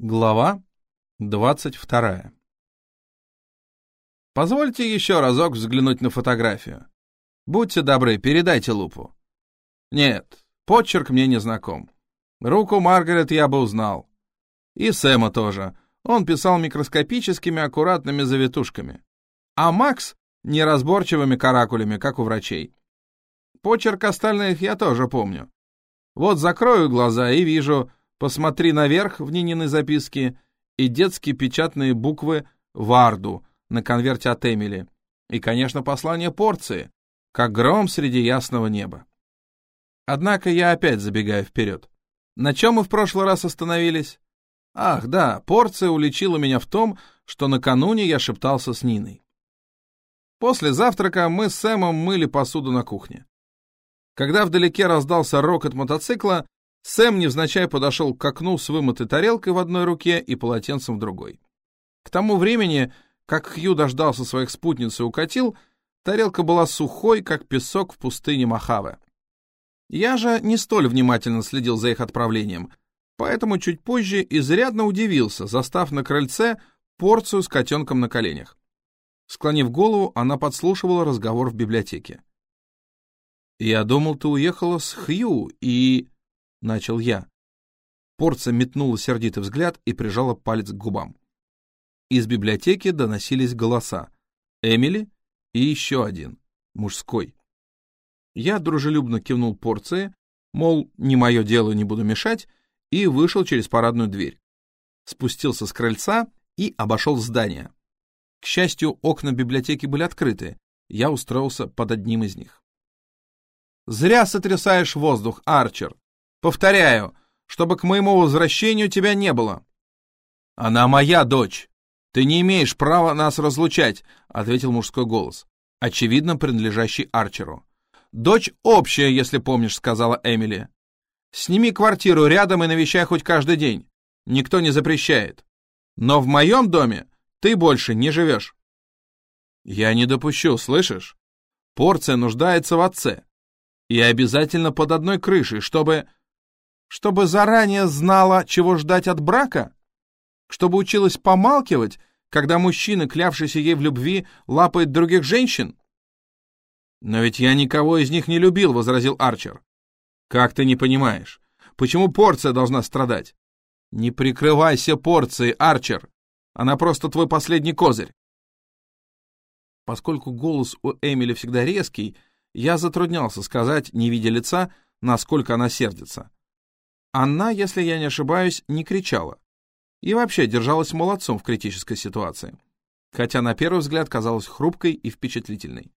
Глава 22 Позвольте еще разок взглянуть на фотографию. Будьте добры, передайте лупу. Нет, почерк мне не знаком. Руку Маргарет я бы узнал. И Сэма тоже. Он писал микроскопическими аккуратными завитушками. А Макс — неразборчивыми каракулями, как у врачей. Почерк остальных я тоже помню. Вот закрою глаза и вижу «Посмотри наверх» в Нининой записке и детские печатные буквы «Варду» на конверте от Эмили. И, конечно, послание порции, как гром среди ясного неба. Однако я опять забегаю вперед. На чем мы в прошлый раз остановились? Ах, да, порция уличила меня в том, что накануне я шептался с Ниной. После завтрака мы с Сэмом мыли посуду на кухне. Когда вдалеке раздался рокот мотоцикла, Сэм невзначай подошел к окну с вымытой тарелкой в одной руке и полотенцем в другой. К тому времени, как Хью дождался своих спутниц и укатил, тарелка была сухой, как песок в пустыне Махаве. Я же не столь внимательно следил за их отправлением, поэтому чуть позже изрядно удивился, застав на крыльце порцию с котенком на коленях. Склонив голову, она подслушивала разговор в библиотеке. «Я думал, ты уехала с Хью, и...» — начал я. Порция метнула сердитый взгляд и прижала палец к губам. Из библиотеки доносились голоса. Эмили и еще один, мужской. Я дружелюбно кивнул порции, мол, не мое дело, не буду мешать, и вышел через парадную дверь. Спустился с крыльца и обошел здание. К счастью, окна библиотеки были открыты, я устроился под одним из них. Зря сотрясаешь воздух, Арчер. Повторяю, чтобы к моему возвращению тебя не было. Она моя дочь. Ты не имеешь права нас разлучать, ответил мужской голос, очевидно принадлежащий Арчеру. Дочь общая, если помнишь, сказала Эмили. Сними квартиру рядом и навещай хоть каждый день. Никто не запрещает. Но в моем доме ты больше не живешь. Я не допущу, слышишь? Порция нуждается в отце. И обязательно под одной крышей, чтобы... Чтобы заранее знала, чего ждать от брака? Чтобы училась помалкивать, когда мужчина, клявшийся ей в любви, лапает других женщин? «Но ведь я никого из них не любил», — возразил Арчер. «Как ты не понимаешь? Почему порция должна страдать?» «Не прикрывайся порцией, Арчер. Она просто твой последний козырь». Поскольку голос у Эмили всегда резкий, я затруднялся сказать, не видя лица, насколько она сердится. Она, если я не ошибаюсь, не кричала. И вообще держалась молодцом в критической ситуации. Хотя на первый взгляд казалась хрупкой и впечатлительной.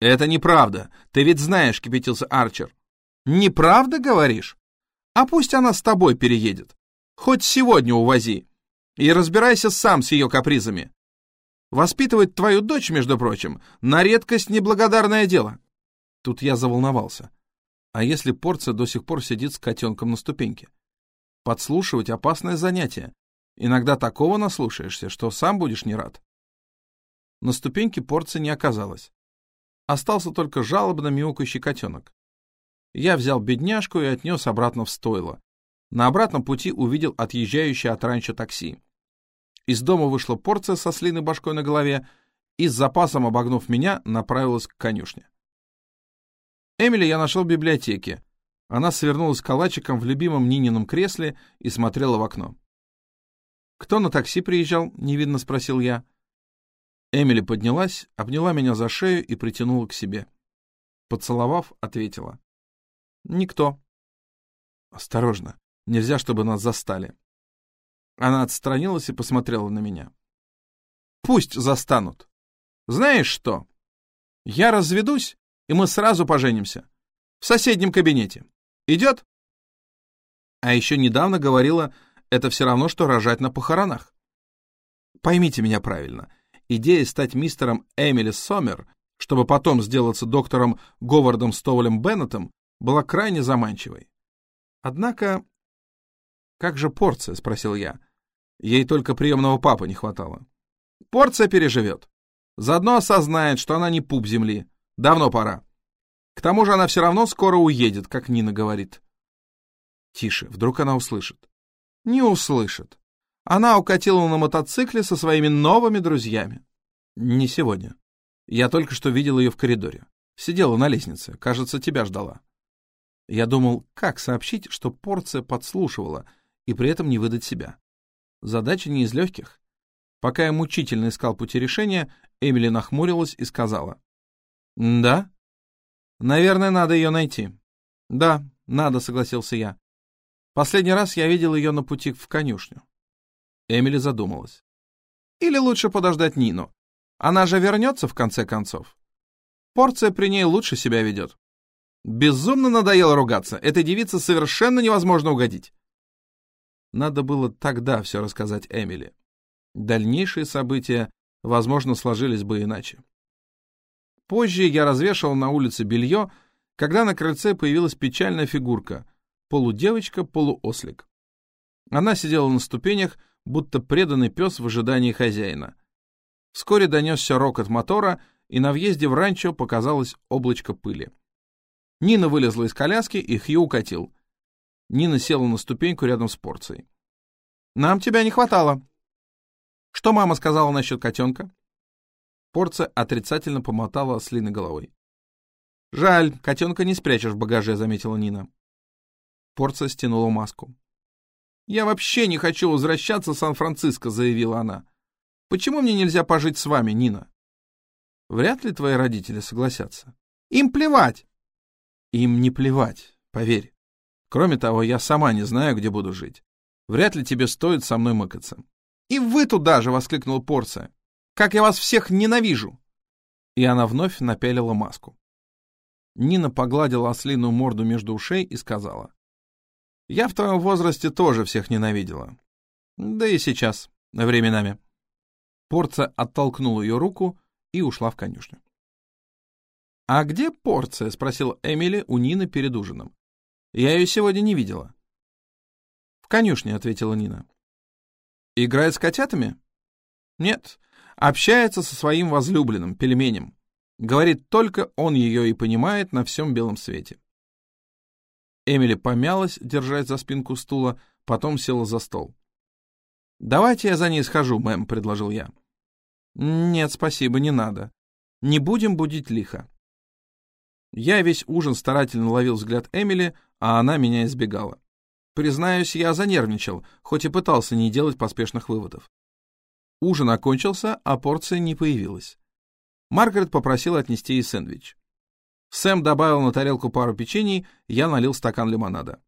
«Это неправда. Ты ведь знаешь», — кипятился Арчер. «Неправда, говоришь? А пусть она с тобой переедет. Хоть сегодня увози. И разбирайся сам с ее капризами. Воспитывать твою дочь, между прочим, на редкость неблагодарное дело. Тут я заволновался. А если порция до сих пор сидит с котенком на ступеньке? Подслушивать — опасное занятие. Иногда такого наслушаешься, что сам будешь не рад. На ступеньке порции не оказалось. Остался только жалобно мяукающий котенок. Я взял бедняжку и отнес обратно в стойло. На обратном пути увидел отъезжающее от ранчо такси. Из дома вышла порция со слиной башкой на голове и с запасом обогнув меня, направилась к конюшне. Эмили я нашел в библиотеке. Она свернулась калачиком в любимом Нинином кресле и смотрела в окно. «Кто на такси приезжал?» — невидно спросил я. Эмили поднялась, обняла меня за шею и притянула к себе. Поцеловав, ответила. «Никто». «Осторожно, нельзя, чтобы нас застали». Она отстранилась и посмотрела на меня. «Пусть застанут. Знаешь что? Я разведусь, и мы сразу поженимся. В соседнем кабинете. Идет?» А еще недавно говорила, это все равно, что рожать на похоронах. Поймите меня правильно. Идея стать мистером Эмили Сомер, чтобы потом сделаться доктором Говардом Стоулем Беннетом, была крайне заманчивой. Однако... «Как же порция?» — спросил я. Ей только приемного папы не хватало. Порция переживет. Заодно осознает, что она не пуп земли. Давно пора. К тому же она все равно скоро уедет, как Нина говорит. Тише, вдруг она услышит. Не услышит. Она укатила на мотоцикле со своими новыми друзьями. Не сегодня. Я только что видел ее в коридоре. Сидела на лестнице. Кажется, тебя ждала. Я думал, как сообщить, что порция подслушивала, и при этом не выдать себя. Задача не из легких. Пока я мучительно искал пути решения, Эмили нахмурилась и сказала. «Да? Наверное, надо ее найти». «Да, надо», — согласился я. «Последний раз я видел ее на пути в конюшню». Эмили задумалась. «Или лучше подождать Нину. Она же вернется в конце концов. Порция при ней лучше себя ведет. Безумно надоело ругаться. Этой девице совершенно невозможно угодить». Надо было тогда все рассказать Эмили. Дальнейшие события, возможно, сложились бы иначе. Позже я развешивал на улице белье, когда на крыльце появилась печальная фигурка — полудевочка, полуослик. Она сидела на ступенях, будто преданный пес в ожидании хозяина. Вскоре донесся рокот мотора, и на въезде в ранчо показалось облачко пыли. Нина вылезла из коляски, и Хью укатил. Нина села на ступеньку рядом с порцией. «Нам тебя не хватало». «Что мама сказала насчет котенка?» Порция отрицательно помотала ослиной головой. «Жаль, котенка не спрячешь в багаже», — заметила Нина. Порция стянула маску. «Я вообще не хочу возвращаться в Сан-Франциско», — заявила она. «Почему мне нельзя пожить с вами, Нина?» «Вряд ли твои родители согласятся». «Им плевать!» «Им не плевать, поверь. Кроме того, я сама не знаю, где буду жить. Вряд ли тебе стоит со мной мыкаться». «И вы туда же!» — воскликнул Порция. Как я вас всех ненавижу!» И она вновь напялила маску. Нина погладила ослиную морду между ушей и сказала. «Я в твоем возрасте тоже всех ненавидела. Да и сейчас, временами». Порция оттолкнула ее руку и ушла в конюшню. «А где порция?» — спросила Эмили у Нины перед ужином. «Я ее сегодня не видела». «В конюшне», — ответила Нина. «Играет с котятами?» «Нет, Общается со своим возлюбленным, пельменем. Говорит, только он ее и понимает на всем белом свете. Эмили помялась, держась за спинку стула, потом села за стол. «Давайте я за ней схожу, мэм», — предложил я. «Нет, спасибо, не надо. Не будем будить лихо». Я весь ужин старательно ловил взгляд Эмили, а она меня избегала. Признаюсь, я занервничал, хоть и пытался не делать поспешных выводов. Ужин окончился, а порция не появилась. Маргарет попросила отнести ей сэндвич. Сэм добавил на тарелку пару печений, я налил стакан лимонада.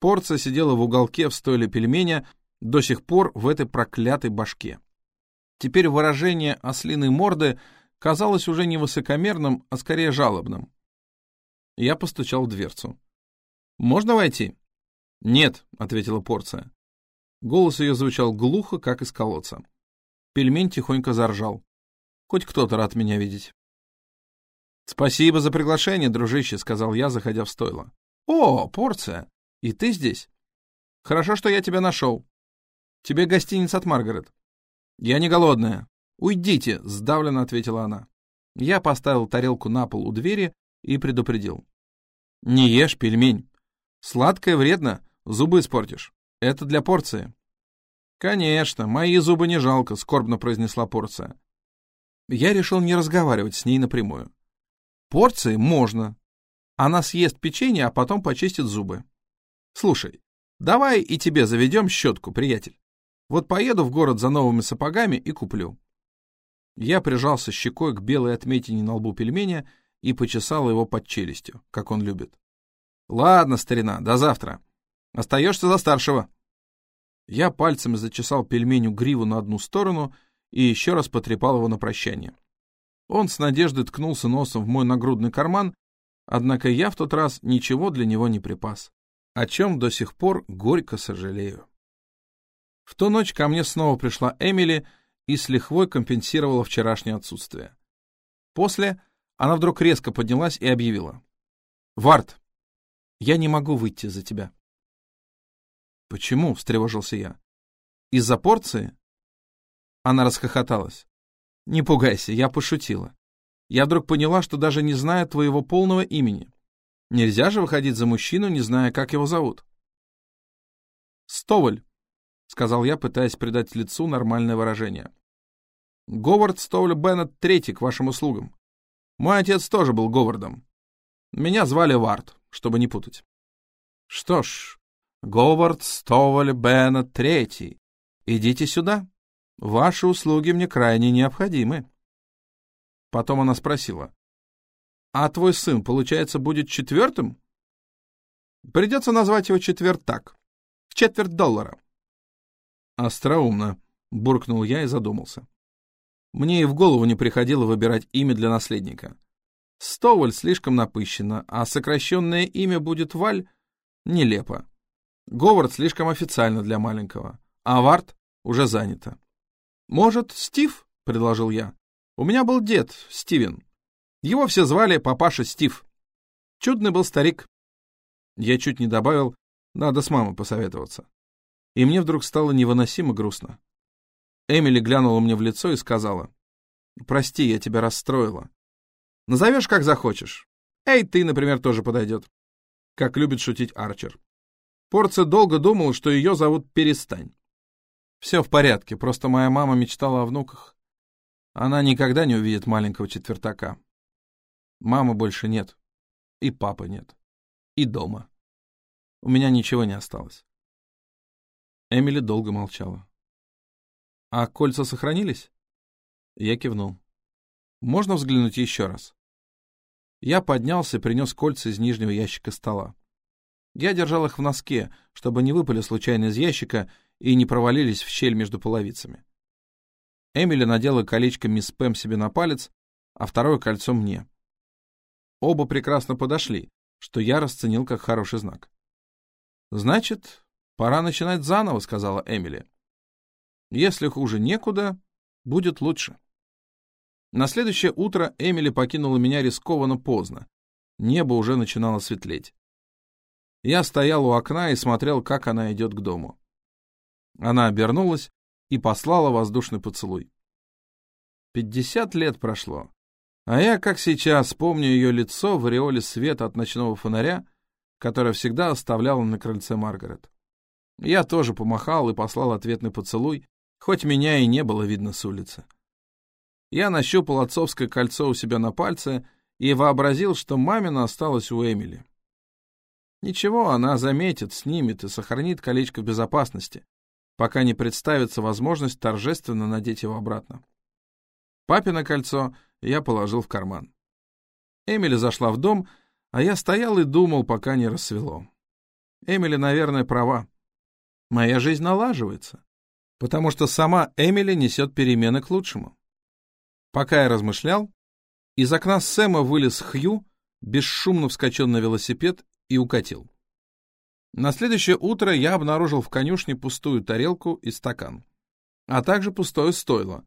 Порция сидела в уголке в стойле пельменя, до сих пор в этой проклятой башке. Теперь выражение ослиной морды казалось уже не высокомерным, а скорее жалобным. Я постучал в дверцу. «Можно войти?» «Нет», — ответила порция. Голос ее звучал глухо, как из колодца. Пельмень тихонько заржал. Хоть кто-то рад меня видеть. «Спасибо за приглашение, дружище», — сказал я, заходя в стойло. «О, порция! И ты здесь? Хорошо, что я тебя нашел. Тебе гостиница от Маргарет». «Я не голодная. Уйдите», — сдавленно ответила она. Я поставил тарелку на пол у двери и предупредил. «Не ешь пельмень. Сладкое вредно, зубы испортишь». Это для порции. Конечно, мои зубы не жалко, скорбно произнесла порция. Я решил не разговаривать с ней напрямую. Порции можно. Она съест печенье, а потом почистит зубы. Слушай, давай и тебе заведем щетку, приятель. Вот поеду в город за новыми сапогами и куплю. Я прижался щекой к белой отметине на лбу пельменя и почесал его под челюстью, как он любит. Ладно, старина, до завтра. Остаешься за старшего. Я пальцем зачесал пельменю гриву на одну сторону и еще раз потрепал его на прощание. Он с надеждой ткнулся носом в мой нагрудный карман, однако я в тот раз ничего для него не припас, о чем до сих пор горько сожалею. В ту ночь ко мне снова пришла Эмили и с лихвой компенсировала вчерашнее отсутствие. После она вдруг резко поднялась и объявила. «Варт, я не могу выйти за тебя». «Почему?» — встревожился я. «Из-за порции?» Она расхохоталась. «Не пугайся, я пошутила. Я вдруг поняла, что даже не знаю твоего полного имени. Нельзя же выходить за мужчину, не зная, как его зовут». «Стоваль», — сказал я, пытаясь придать лицу нормальное выражение. Говард Стоуля Беннет третий к вашим услугам. Мой отец тоже был Говардом. Меня звали Вард, чтобы не путать. Что ж, Говард Стоуэль Беннет третий. Идите сюда. Ваши услуги мне крайне необходимы. Потом она спросила. А твой сын, получается, будет четвертым? Придется назвать его четвертак. Четверть доллара. Остроумно, буркнул я и задумался. Мне и в голову не приходило выбирать имя для наследника. Стоваль слишком напыщено, а сокращенное имя будет Валь нелепо. Говард слишком официально для маленького, а Варт уже занято. «Может, Стив?» — предложил я. «У меня был дед, Стивен. Его все звали папаша Стив. Чудный был старик». Я чуть не добавил, надо с мамой посоветоваться. И мне вдруг стало невыносимо грустно. Эмили глянула мне в лицо и сказала, «Прости, я тебя расстроила. Назовешь, как захочешь. Эй, ты, например, тоже подойдет». Как любит шутить Арчер. Порция долго думал, что ее зовут Перестань. Все в порядке, просто моя мама мечтала о внуках. Она никогда не увидит маленького четвертака. Мамы больше нет. И папы нет. И дома. У меня ничего не осталось. Эмили долго молчала. «А кольца сохранились?» Я кивнул. «Можно взглянуть еще раз?» Я поднялся и принес кольца из нижнего ящика стола. Я держал их в носке, чтобы не выпали случайно из ящика и не провалились в щель между половицами. Эмили надела колечко мисс Пэм себе на палец, а второе кольцо мне. Оба прекрасно подошли, что я расценил как хороший знак. «Значит, пора начинать заново», — сказала Эмили. Если хуже некуда, будет лучше. На следующее утро Эмили покинула меня рискованно поздно. Небо уже начинало светлеть. Я стоял у окна и смотрел, как она идет к дому. Она обернулась и послала воздушный поцелуй. Пятьдесят лет прошло, а я, как сейчас, помню ее лицо в ореоле света от ночного фонаря, которое всегда оставляла на крыльце Маргарет. Я тоже помахал и послал ответный поцелуй, хоть меня и не было видно с улицы. Я нащупал отцовское кольцо у себя на пальце и вообразил, что мамина осталась у Эмили. Ничего, она заметит, снимет и сохранит колечко в безопасности, пока не представится возможность торжественно надеть его обратно. Папино кольцо я положил в карман. Эмили зашла в дом, а я стоял и думал, пока не рассвело. Эмили, наверное, права. Моя жизнь налаживается потому что сама Эмили несет перемены к лучшему. Пока я размышлял, из окна Сэма вылез Хью, бесшумно вскочил на велосипед и укатил. На следующее утро я обнаружил в конюшне пустую тарелку и стакан, а также пустое стойло.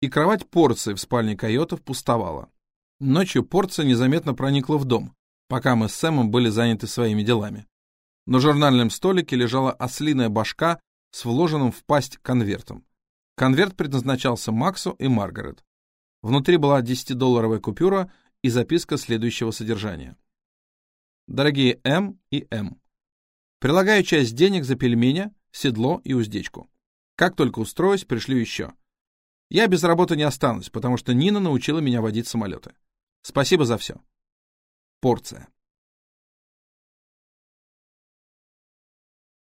И кровать порции в спальне койотов пустовала. Ночью порция незаметно проникла в дом, пока мы с Сэмом были заняты своими делами. На журнальном столике лежала ослиная башка с вложенным в пасть конвертом. Конверт предназначался Максу и Маргарет. Внутри была 10-долларовая купюра и записка следующего содержания. Дорогие М и М, прилагаю часть денег за пельменя, седло и уздечку. Как только устроюсь, пришлю еще. Я без работы не останусь, потому что Нина научила меня водить самолеты. Спасибо за все. Порция.